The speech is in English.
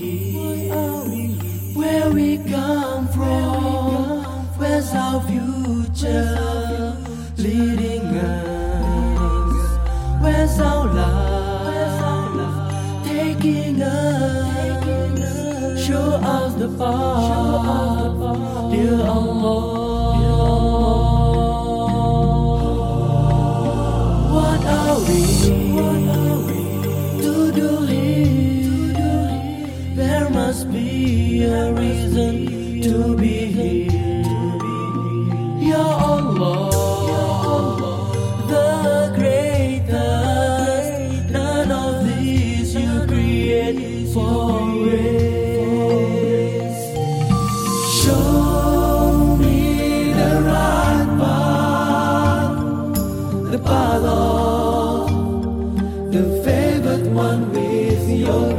Where we come from? Where's our future leading us? Where's our love taking us? Show us the path, dear Allah. What are we to be a reason to be here. Ya Allah, the greatest. None of these you create for grace. Show me the right path, the path of the favored one with your